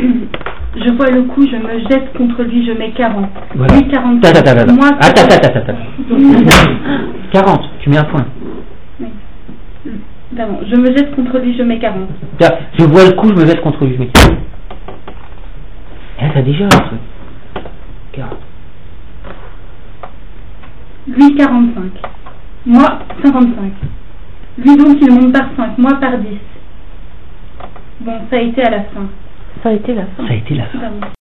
Je vois le coup, je me jette contre lui, je mets 40. Voilà. Lui 45. Attends, attends, attends. Moi, Attends, 40. attends, attends, attends. 40, tu mets un point. Pardon, je me jette contre lui, je mets 40. Tiens, Je vois le coup, je me jette contre lui. je mets 40. Eh, t'as déjà un truc. 40. Lui 45. Moi 55. Lui donc il monte par 5, moi par 10. Bon, ça a été à la fin. Ça a été la fin. Ça.